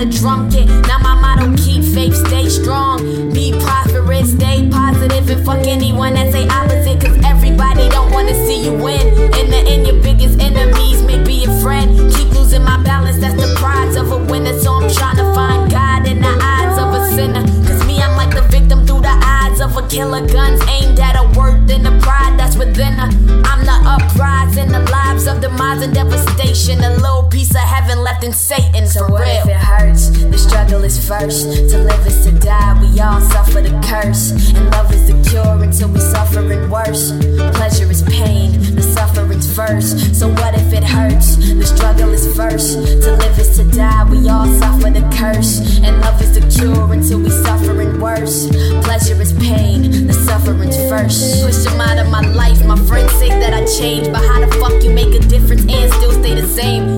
a drum kit. Now my motto keep faith, stay strong, be prosperous, stay positive, and fuck anyone that say opposite. Cause everybody don't wanna see you win. In the end, your biggest enemies may be your friend. Keep losing my balance, that's the prize of a winner. So I'm trying to find God in the eyes of a sinner. Cause me, I'm like the victim through the eyes of a killer. Guns aimed at a worth and the pride that's within her. I'm the uprising, the lives of demise and devastation. A little piece of heaven left in Satan. So is first. To live is to die. We all suffer the curse. And love is the cure until we suffering worse. Pleasure is pain. The suffering's first. So what if it hurts? The struggle is first. To live is to die. We all suffer the curse. And love is the cure until we suffering worse. Pleasure is pain. The suffering's first. Push them out of my life. My friends say that I changed, but how the fuck you make a difference and still stay the same?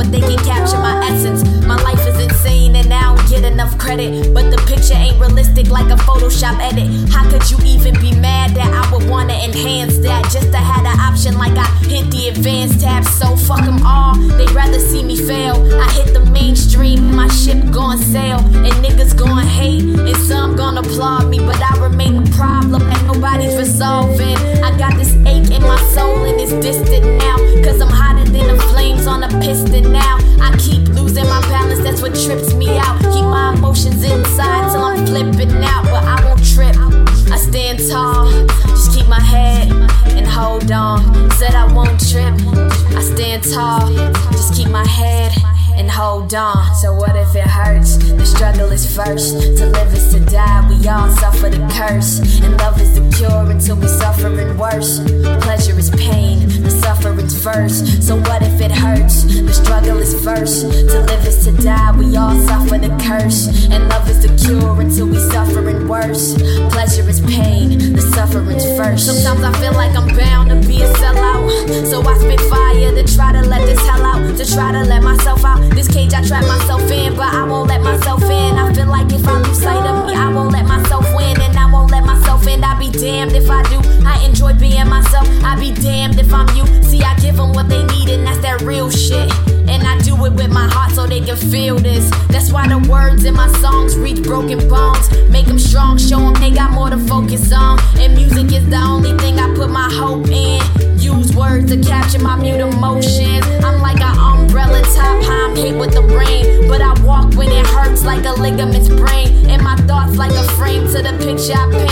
But they can capture my essence. My life is insane, and I don't get enough credit. But the picture ain't realistic like a Photoshop edit. How could you even be mad that I would wanna enhance that just to have an option like I hit the advanced tab? So fuck them all, They'd rather see me fail. I hit the mainstream, my ship gon' sail, and niggas gon' hate, and some gon' applaud me, but I remain a problem that nobody's resolving. I got this ache in my soul, and it's distant now, tall, just keep my head and hold on. So what if it hurts? The struggle is first. To live is to die. We all suffer the curse. And love is the cure until we suffering worse. Pleasure is pain. The suffering's first. So what if it hurts? The struggle is first. To live is to die. We all suffer the curse. And love is the cure until we suffering worse. Pleasure is pain. The suffering's first. Sometimes I feel like I'm try to let myself out. This cage I trap myself in, but I won't let myself in. I feel like if I lose sight of me, I won't let myself win, and I won't let myself in. I'll be damned if I do. I enjoy being myself. I'll be damned if I'm you. See, I give them what they need, and that's that real shit. And I do it with my heart so they can feel this. That's why the words in my songs reach broken bones. Make them strong, show them they got more to focus on. And music is the only thing I put my hope in. Use words to capture my mute emotions. Hit with the rain. But I walk when it hurts like a ligament's brain. And my thoughts like a frame to the picture I paint.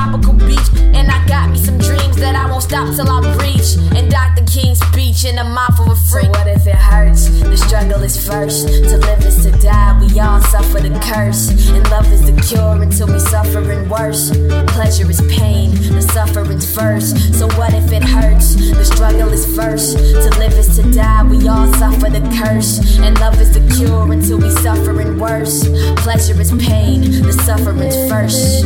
Tropical beach. And I got me some dreams that I won't stop till I reach. And Dr. King's speech in the mouth of a freak. what if it hurts? The struggle is first. To live is to die. We all suffer the curse. And love is the cure until we suffering worse. Pleasure is pain. The suffering's first. So what if it hurts? The struggle is first. To live is to die. We all suffer the curse. And love is the cure until we suffering worse. Pleasure is pain. The suffering's first.